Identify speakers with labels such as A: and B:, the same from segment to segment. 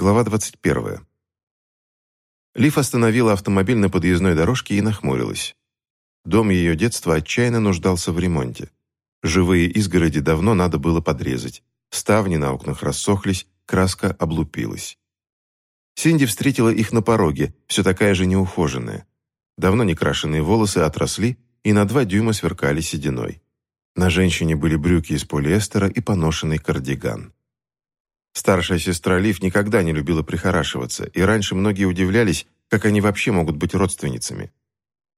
A: Глава 21. Лив остановила автомобиль на подъездной дорожке и нахмурилась. Дом ее детства отчаянно нуждался в ремонте. Живые изгороди давно надо было подрезать. Ставни на окнах рассохлись, краска облупилась. Синди встретила их на пороге, все такая же неухоженная. Давно не крашеные волосы отросли и на два дюйма сверкали сединой. На женщине были брюки из полиэстера и поношенный кардиган. Старшая сестра Лив никогда не любила прихорашиваться, и раньше многие удивлялись, как они вообще могут быть родственницами.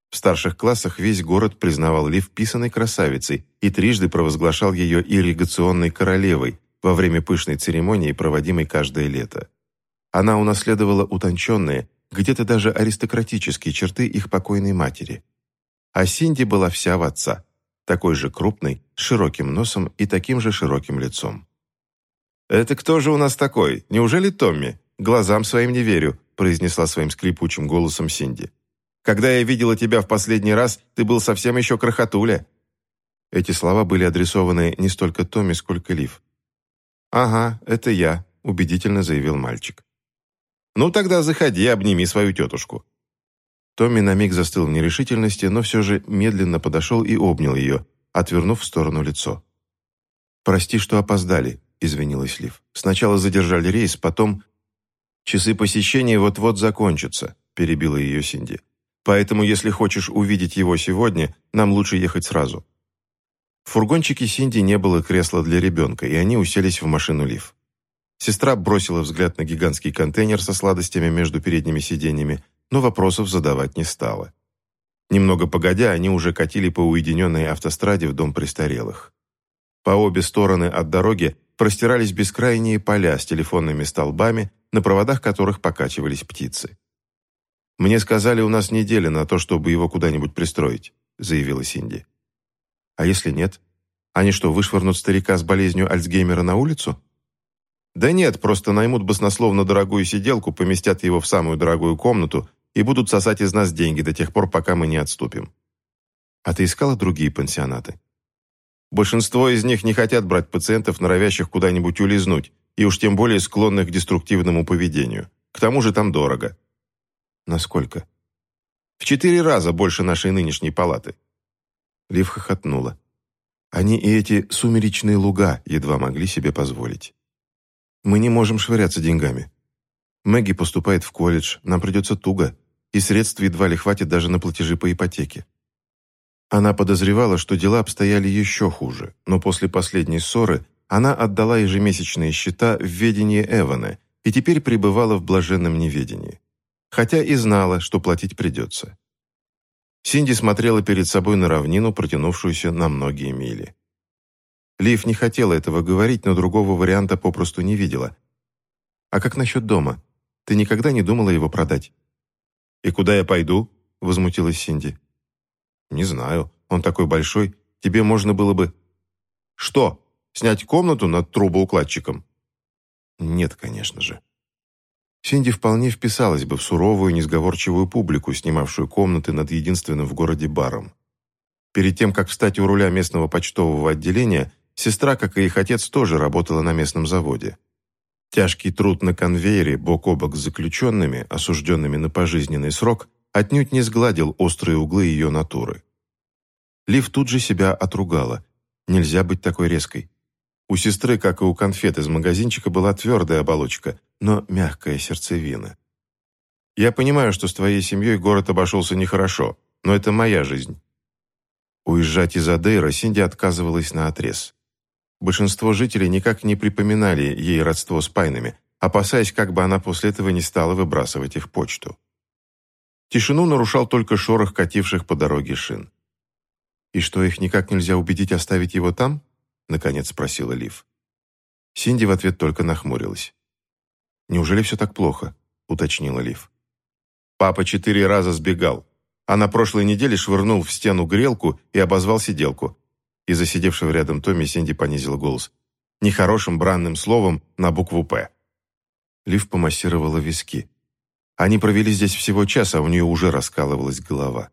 A: В старших классах весь город признавал Лив писаной красавицей и трижды провозглашал ее ирригационной королевой во время пышной церемонии, проводимой каждое лето. Она унаследовала утонченные, где-то даже аристократические черты их покойной матери. А Синди была вся в отца, такой же крупной, с широким носом и таким же широким лицом. «Это кто же у нас такой? Неужели Томми? Глазам своим не верю», произнесла своим скрипучим голосом Синди. «Когда я видела тебя в последний раз, ты был совсем еще крохотуля». Эти слова были адресованы не столько Томми, сколько Лив. «Ага, это я», — убедительно заявил мальчик. «Ну тогда заходи, обними свою тетушку». Томми на миг застыл в нерешительности, но все же медленно подошел и обнял ее, отвернув в сторону лицо. «Прости, что опоздали», — извинилась Лив. «Сначала задержали рейс, потом...» «Часы посещения вот-вот закончатся», — перебила ее Синди. «Поэтому, если хочешь увидеть его сегодня, нам лучше ехать сразу». В фургончике Синди не было кресла для ребенка, и они уселись в машину Лив. Сестра бросила взгляд на гигантский контейнер со сладостями между передними сиденьями, но вопросов задавать не стала. Немного погодя, они уже катили по уединенной автостраде в дом престарелых. По обе стороны от дороги простирались бескрайние поля с телефонными столбами, на проводах которых покачивались птицы. «Мне сказали, у нас неделя на то, чтобы его куда-нибудь пристроить», заявила Синди. «А если нет? Они что, вышвырнут старика с болезнью Альцгеймера на улицу?» «Да нет, просто наймут баснословно дорогую сиделку, поместят его в самую дорогую комнату и будут сосать из нас деньги до тех пор, пока мы не отступим». «А ты искала другие пансионаты?» Большинство из них не хотят брать пациентов, норовящих куда-нибудь улизнуть, и уж тем более склонных к деструктивному поведению. К тому же там дорого. Насколько? В четыре раза больше нашей нынешней палаты. Лив хохотнула. Они и эти сумеречные луга едва могли себе позволить. Мы не можем швыряться деньгами. Мэгги поступает в колледж, нам придется туго, и средств едва ли хватит даже на платежи по ипотеке. Она подозревала, что дела обстояли еще хуже, но после последней ссоры она отдала ежемесячные счета в ведение Эвана и теперь пребывала в блаженном неведении. Хотя и знала, что платить придется. Синди смотрела перед собой на равнину, протянувшуюся на многие мили. Лив не хотела этого говорить, но другого варианта попросту не видела. «А как насчет дома? Ты никогда не думала его продать?» «И куда я пойду?» — возмутилась Синди. «Не знаю. Он такой большой. Тебе можно было бы...» «Что? Снять комнату над трубоукладчиком?» «Нет, конечно же». Синди вполне вписалась бы в суровую, несговорчивую публику, снимавшую комнаты над единственным в городе баром. Перед тем, как встать у руля местного почтового отделения, сестра, как и их отец, тоже работала на местном заводе. Тяжкий труд на конвейере бок о бок с заключенными, осужденными на пожизненный срок – отнюдь не сгладил острые углы ее натуры. Лив тут же себя отругала. Нельзя быть такой резкой. У сестры, как и у конфет из магазинчика, была твердая оболочка, но мягкая сердцевина. «Я понимаю, что с твоей семьей город обошелся нехорошо, но это моя жизнь». Уезжать из Адейра Синди отказывалась на отрез. Большинство жителей никак не припоминали ей родство с Пайнами, опасаясь, как бы она после этого не стала выбрасывать их почту. Тишину нарушал только шорох кативших по дороге шин. «И что, их никак нельзя убедить оставить его там?» — наконец спросила Лив. Синди в ответ только нахмурилась. «Неужели все так плохо?» — уточнила Лив. «Папа четыре раза сбегал, а на прошлой неделе швырнул в стену грелку и обозвал сиделку». Из-за сидевшего рядом Томми Синди понизила голос. Нехорошим бранным словом на букву «П». Лив помассировала виски. Они провели здесь всего час, а у нее уже раскалывалась голова.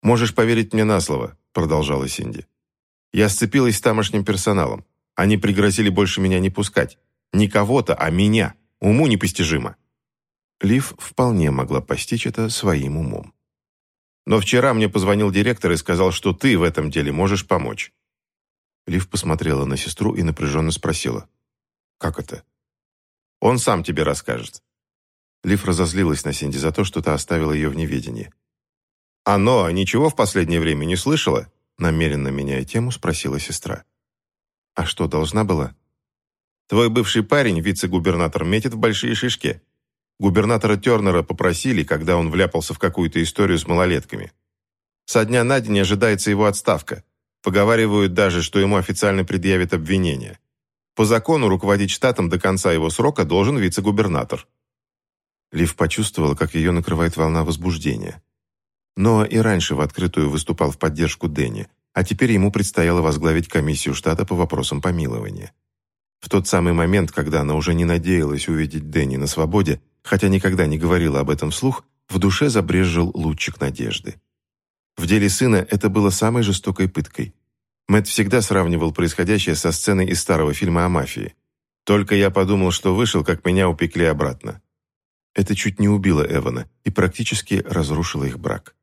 A: «Можешь поверить мне на слово», — продолжала Синди. «Я сцепилась с тамошним персоналом. Они пригрозили больше меня не пускать. Не кого-то, а меня.
B: Уму непостижимо».
A: Лив вполне могла постичь это своим умом.
B: «Но вчера мне позвонил директор и сказал, что ты в этом деле можешь помочь».
A: Лив посмотрела на сестру и напряженно спросила. «Как это?»
B: «Он сам тебе расскажет».
A: Лив разозлилась на Синди за то, что та оставила ее в неведении.
B: «Оно ничего в последнее время не слышала?»
A: Намеренно меняя тему, спросила сестра. «А что, должна была?»
B: «Твой бывший парень, вице-губернатор, метит в большие шишки. Губернатора Тернера попросили, когда он вляпался в какую-то историю с малолетками. Со дня на день ожидается его отставка. Поговаривают даже, что ему официально предъявят обвинение. По закону руководить штатом до конца его срока должен вице-губернатор».
A: Лив почувствовала, как ее накрывает волна возбуждения. Ноа и раньше в открытую выступал в поддержку Дэнни, а теперь ему предстояло возглавить комиссию штата по вопросам помилования. В тот самый момент, когда она уже не надеялась увидеть Дэнни на свободе, хотя никогда не говорила об этом вслух, в душе забрезжил лучик надежды. В деле сына это было самой жестокой пыткой. Мэтт всегда сравнивал происходящее со сценой из старого фильма о мафии. «Только я подумал, что вышел, как меня упекли обратно». Это чуть не убило Эвана и практически разрушило их брак.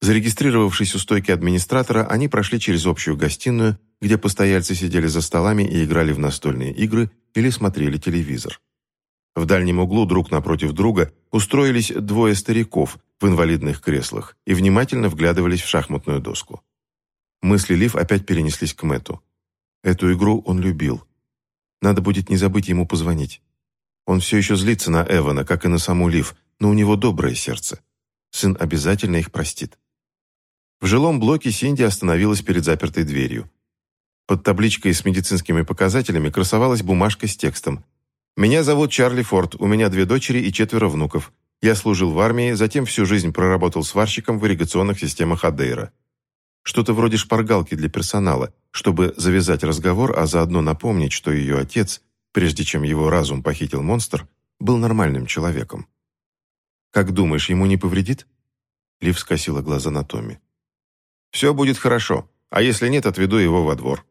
A: Зарегистрировавшись у стойки администратора, они прошли через общую гостиную, где постояльцы сидели за столами и играли в настольные игры или смотрели телевизор. В дальнем углу друг напротив друга устроились двое стариков в инвалидных креслах и внимательно вглядывались в шахматную доску. Мысли Лив опять перенеслись к Мэту. Эту игру он любил. Надо будет не забыть ему позвонить. Он все еще злится на Эвана, как и на саму Лив, но у него доброе сердце. Сын обязательно их простит. В жилом блоке Синди остановилась перед запертой дверью. Под табличкой с медицинскими показателями красовалась бумажка с текстом. «Меня зовут Чарли Форд, у меня две дочери и четверо внуков. Я служил в армии, затем всю жизнь проработал сварщиком в ирригационных системах Адейра». Что-то вроде шпаргалки для персонала, чтобы завязать разговор, а заодно напомнить, что ее отец, прежде чем его разум похитил монстр, был нормальным человеком. «Как думаешь, ему не повредит?» Лив скосила глаза на Томми. Все будет хорошо, а если нет, отведу его во двор.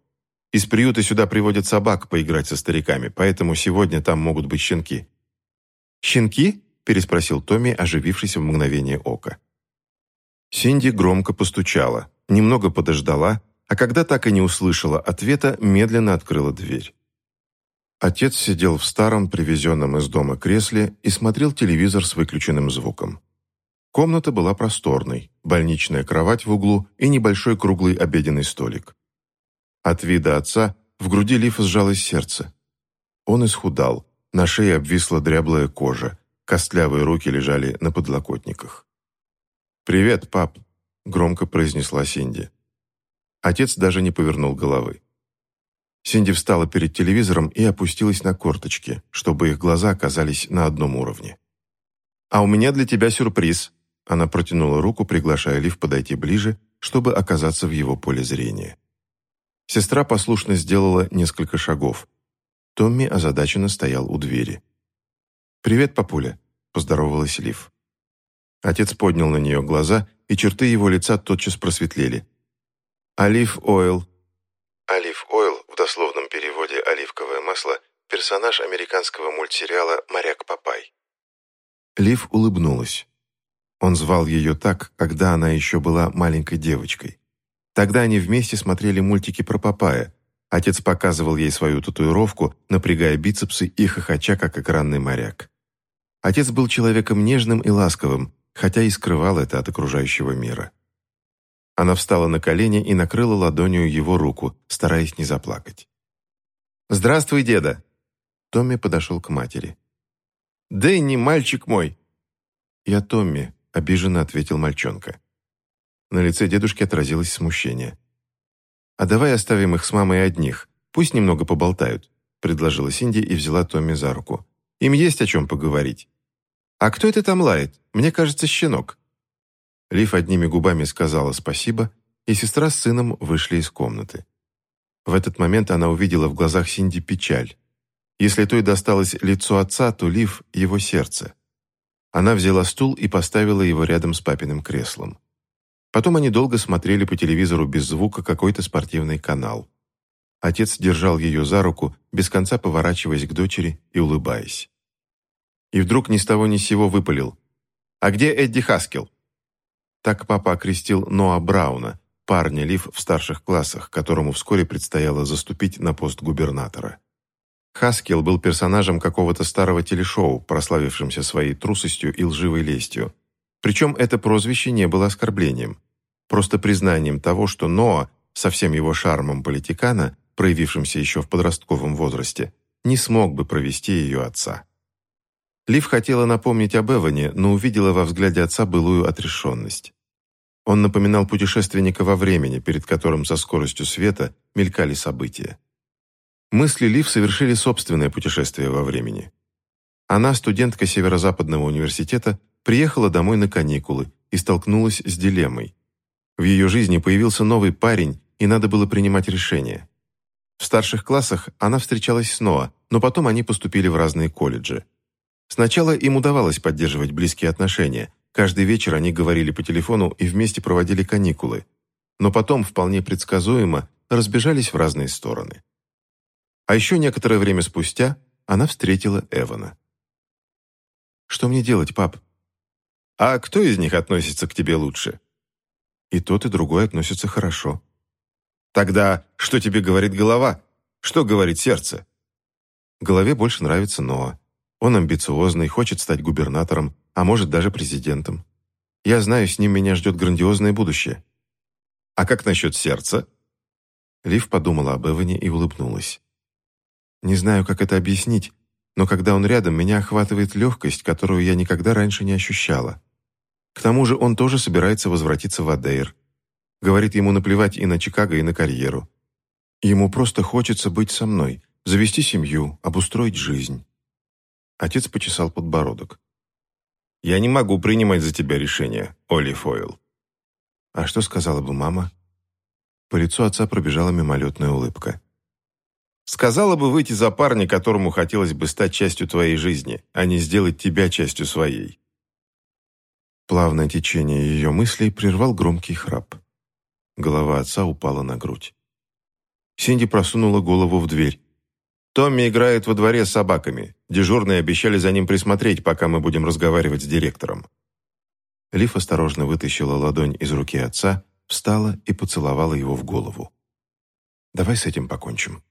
A: Из приюта сюда приводят собак поиграть со стариками, поэтому сегодня там могут быть щенки». «Щенки?» – переспросил Томми, оживившись в мгновение ока. Синди громко постучала, немного подождала, а когда так и не услышала ответа, медленно открыла дверь. Отец сидел в старом, привезенном из дома кресле и смотрел телевизор с выключенным звуком. Комната была просторной, больничная кровать в углу и небольшой круглый обеденный столик. От вида отца в груди Лифа сжалось сердце. Он исхудал, на шее обвисла дряблая кожа, костлявые руки лежали на подлокотниках. «Привет, пап», — громко произнесла Синди. Отец даже не повернул головы. Синди встала перед телевизором и опустилась на корточки, чтобы их глаза оказались на одном уровне. «А у меня для тебя сюрприз», она протянула руку, приглашая Лив подойти ближе, чтобы оказаться в его поле зрения. Сестра послушно сделала несколько шагов. Томми озадаченно стоял у двери. «Привет, папуля», — поздоровалась Лив. Отец поднял на нее глаза, и черты его лица тотчас просветлели. «Олив Ойл». «Олив Ойл» «оливковое масло» персонаж американского мультсериала «Моряк Папай». Лив улыбнулась. Он звал ее так, когда она еще была маленькой девочкой. Тогда они вместе смотрели мультики про Папая. Отец показывал ей свою татуировку, напрягая бицепсы и хохоча, как экранный моряк. Отец был человеком нежным и ласковым, хотя и скрывал это от окружающего мира. Она встала на колени и накрыла ладонью его руку, стараясь не заплакать. «Здравствуй, деда!» Томми подошел к матери. «Дэнни, мальчик мой!» «Я Томми», обиженно ответил мальчонка. На лице дедушки отразилось смущение. «А давай оставим их с мамой одних, пусть немного поболтают», предложила Синди и взяла Томми за руку. «Им есть о чем поговорить». «А кто это там лает? Мне кажется, щенок». Лив одними губами сказала спасибо, и сестра с сыном вышли из комнаты. В этот момент она увидела в глазах Синди печаль. Если той досталось лицо отца, то Лив — его сердце. Она взяла стул и поставила его рядом с папиным креслом. Потом они долго смотрели по телевизору без звука какой-то спортивный канал. Отец держал ее за руку, без конца поворачиваясь к дочери и улыбаясь. И вдруг ни с того ни с сего выпалил. «А где Эдди Хаскел?» Так папа окрестил Ноа Брауна, парня Лив в старших классах, которому вскоре предстояло заступить на пост губернатора. Хаскел был персонажем какого-то старого телешоу, прославившимся своей трусостью и лживой лестью. Причем это прозвище не было оскорблением, просто признанием того, что Ноа, со всем его шармом политикана, проявившимся еще в подростковом возрасте, не смог бы провести ее отца. Лив хотела напомнить об Эване, но увидела во взгляде отца былую отрешенность. Он напоминал путешественника во времени, перед которым со скоростью света мелькали события. Мысли Лив совершили собственное путешествие во времени. Она, студентка Северо-Западного университета, приехала домой на каникулы и столкнулась с дилеммой. В ее жизни появился новый парень, и надо было принимать решение. В старших классах она встречалась с Ноа, но потом они поступили в разные колледжи. Сначала им удавалось поддерживать близкие отношения. Каждый вечер они говорили по телефону и вместе проводили каникулы. Но потом, вполне предсказуемо, разбежались в разные стороны. А еще некоторое время спустя она встретила Эвана. «Что мне делать, пап?» «А кто из них относится к тебе лучше?» «И тот, и другой относятся хорошо». «Тогда что тебе говорит голова? Что говорит сердце?» Голове больше нравится Ноа. Он амбициозный, хочет стать губернатором, а может даже президентом. Я знаю, с ним меня ждет грандиозное будущее. А как насчет сердца? Лив подумала об Эване и улыбнулась. Не знаю, как это объяснить, но когда он рядом, меня охватывает легкость, которую я никогда раньше не ощущала. К тому же он тоже собирается возвратиться в Адейр. Говорит, ему наплевать и на Чикаго, и на карьеру. Ему просто хочется быть со мной, завести семью, обустроить жизнь. Отец почесал подбородок. «Я не могу принимать за тебя решение, Олли Фойл». «А что сказала бы мама?» По лицу отца пробежала мимолетная улыбка. Сказала бы выйти за парня, которому хотелось бы стать частью твоей жизни, а не сделать тебя частью своей. Плавное течение ее мыслей прервал громкий храп. Голова отца упала на грудь. Синди просунула голову в дверь. «Томми играет во дворе с собаками. Дежурные обещали за ним присмотреть, пока мы будем разговаривать с директором». Лив осторожно вытащила ладонь из руки отца, встала и поцеловала его в голову. «Давай с этим покончим».